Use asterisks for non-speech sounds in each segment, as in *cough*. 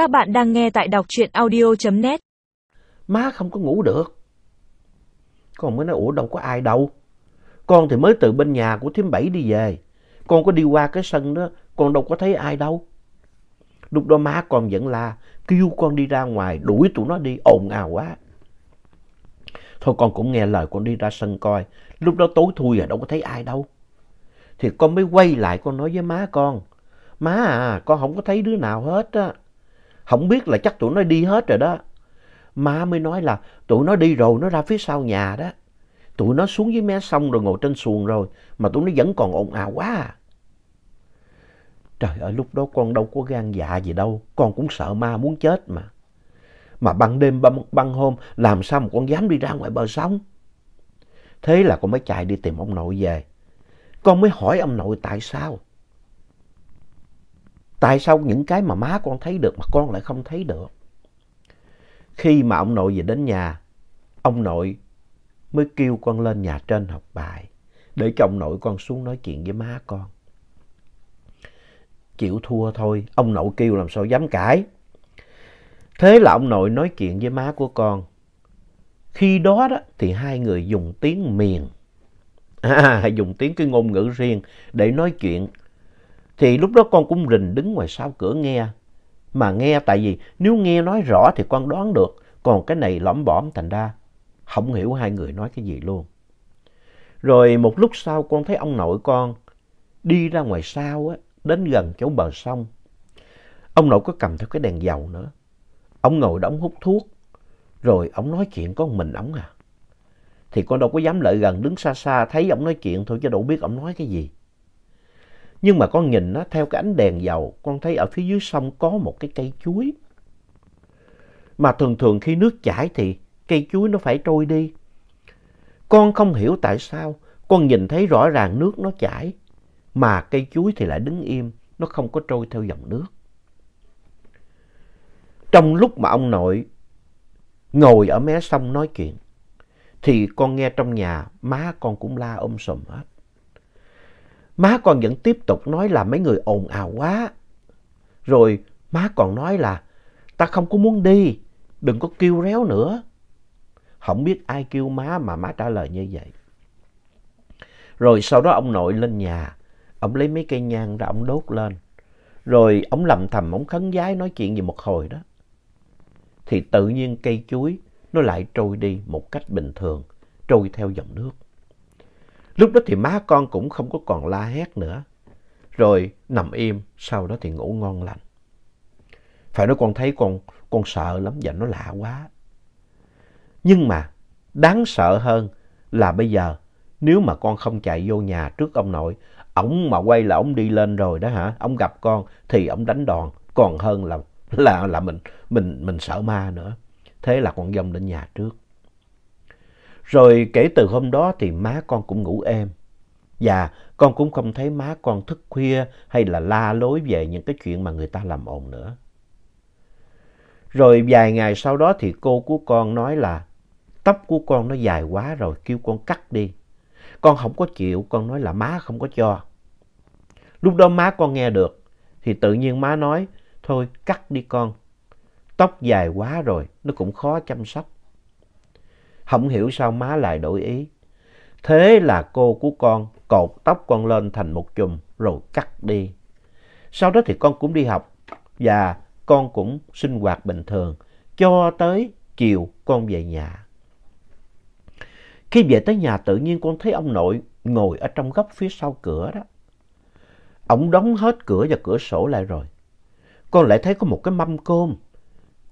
Các bạn đang nghe tại đọc truyện audio.net. Má không có ngủ được. Con mới nói ủa đâu có ai đâu. Con thì mới từ bên nhà của thím Bảy đi về. Con có đi qua cái sân đó, con đâu có thấy ai đâu. Lúc đó má con vẫn la, kêu con đi ra ngoài, đuổi tụi nó đi, ồn ào quá. Thôi con cũng nghe lời con đi ra sân coi. Lúc đó tối thui rồi đâu có thấy ai đâu. Thì con mới quay lại con nói với má con. Má à, con không có thấy đứa nào hết á. Không biết là chắc tụi nó đi hết rồi đó. Má mới nói là tụi nó đi rồi, nó ra phía sau nhà đó. Tụi nó xuống dưới mé sông rồi ngồi trên xuồng rồi, mà tụi nó vẫn còn ồn ào quá à. Trời ơi, lúc đó con đâu có gan dạ gì đâu, con cũng sợ ma muốn chết mà. Mà ban đêm băng, băng hôm, làm sao mà con dám đi ra ngoài bờ sông? Thế là con mới chạy đi tìm ông nội về. Con mới hỏi ông nội tại sao? Tại sao những cái mà má con thấy được mà con lại không thấy được? Khi mà ông nội về đến nhà, ông nội mới kêu con lên nhà trên học bài để cho ông nội con xuống nói chuyện với má con. Chịu thua thôi, ông nội kêu làm sao dám cãi. Thế là ông nội nói chuyện với má của con. Khi đó đó thì hai người dùng tiếng miền, à, *laughs* dùng tiếng cái ngôn ngữ riêng để nói chuyện. Thì lúc đó con cũng rình đứng ngoài sau cửa nghe. Mà nghe tại vì nếu nghe nói rõ thì con đoán được. Còn cái này lõm bõm thành ra không hiểu hai người nói cái gì luôn. Rồi một lúc sau con thấy ông nội con đi ra ngoài sau á, đến gần chỗ bờ sông. Ông nội có cầm theo cái đèn dầu nữa. Ông ngồi đó ông hút thuốc. Rồi ông nói chuyện có mình ông à. Thì con đâu có dám lại gần đứng xa xa thấy ông nói chuyện thôi chứ đâu biết ông nói cái gì. Nhưng mà con nhìn nó theo cái ánh đèn dầu, con thấy ở phía dưới sông có một cái cây chuối. Mà thường thường khi nước chảy thì cây chuối nó phải trôi đi. Con không hiểu tại sao con nhìn thấy rõ ràng nước nó chảy mà cây chuối thì lại đứng im, nó không có trôi theo dòng nước. Trong lúc mà ông nội ngồi ở mé sông nói chuyện thì con nghe trong nhà má con cũng la ôm sùm hết. Má con vẫn tiếp tục nói là mấy người ồn ào quá. Rồi má còn nói là ta không có muốn đi, đừng có kêu réo nữa. Không biết ai kêu má mà má trả lời như vậy. Rồi sau đó ông nội lên nhà, ông lấy mấy cây nhang ra ông đốt lên. Rồi ông lầm thầm, ông khấn giái nói chuyện gì một hồi đó. Thì tự nhiên cây chuối nó lại trôi đi một cách bình thường, trôi theo dòng nước. Lúc đó thì má con cũng không có còn la hét nữa. Rồi nằm im, sau đó thì ngủ ngon lành. Phải nói con thấy con, con sợ lắm và nó lạ quá. Nhưng mà đáng sợ hơn là bây giờ nếu mà con không chạy vô nhà trước ông nội, ổng mà quay là ổng đi lên rồi đó hả, ông gặp con thì ổng đánh đòn còn hơn là là là mình mình mình sợ ma nữa. Thế là con dông đến nhà trước. Rồi kể từ hôm đó thì má con cũng ngủ êm. Và con cũng không thấy má con thức khuya hay là la lối về những cái chuyện mà người ta làm ồn nữa. Rồi vài ngày sau đó thì cô của con nói là tóc của con nó dài quá rồi, kêu con cắt đi. Con không có chịu, con nói là má không có cho. Lúc đó má con nghe được, thì tự nhiên má nói, thôi cắt đi con. Tóc dài quá rồi, nó cũng khó chăm sóc. Không hiểu sao má lại đổi ý. Thế là cô của con cột tóc con lên thành một chùm rồi cắt đi. Sau đó thì con cũng đi học và con cũng sinh hoạt bình thường cho tới chiều con về nhà. Khi về tới nhà tự nhiên con thấy ông nội ngồi ở trong góc phía sau cửa đó. Ông đóng hết cửa và cửa sổ lại rồi. Con lại thấy có một cái mâm cơm.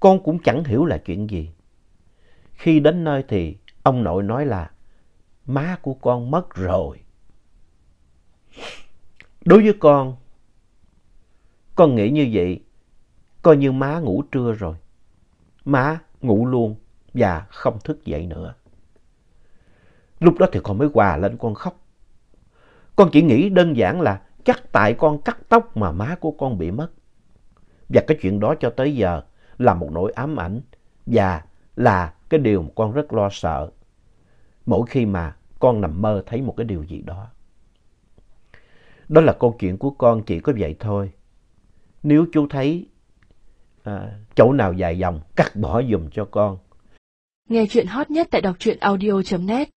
Con cũng chẳng hiểu là chuyện gì. Khi đến nơi thì ông nội nói là má của con mất rồi. Đối với con, con nghĩ như vậy, coi như má ngủ trưa rồi. Má ngủ luôn và không thức dậy nữa. Lúc đó thì con mới hòa lên con khóc. Con chỉ nghĩ đơn giản là chắc tại con cắt tóc mà má của con bị mất. Và cái chuyện đó cho tới giờ là một nỗi ám ảnh và là cái điều mà con rất lo sợ mỗi khi mà con nằm mơ thấy một cái điều gì đó. Đó là câu chuyện của con chỉ có vậy thôi. Nếu chú thấy à, chỗ nào dài dòng cắt bỏ dùm cho con. Nghe chuyện hot nhất tại đọc truyện audio.net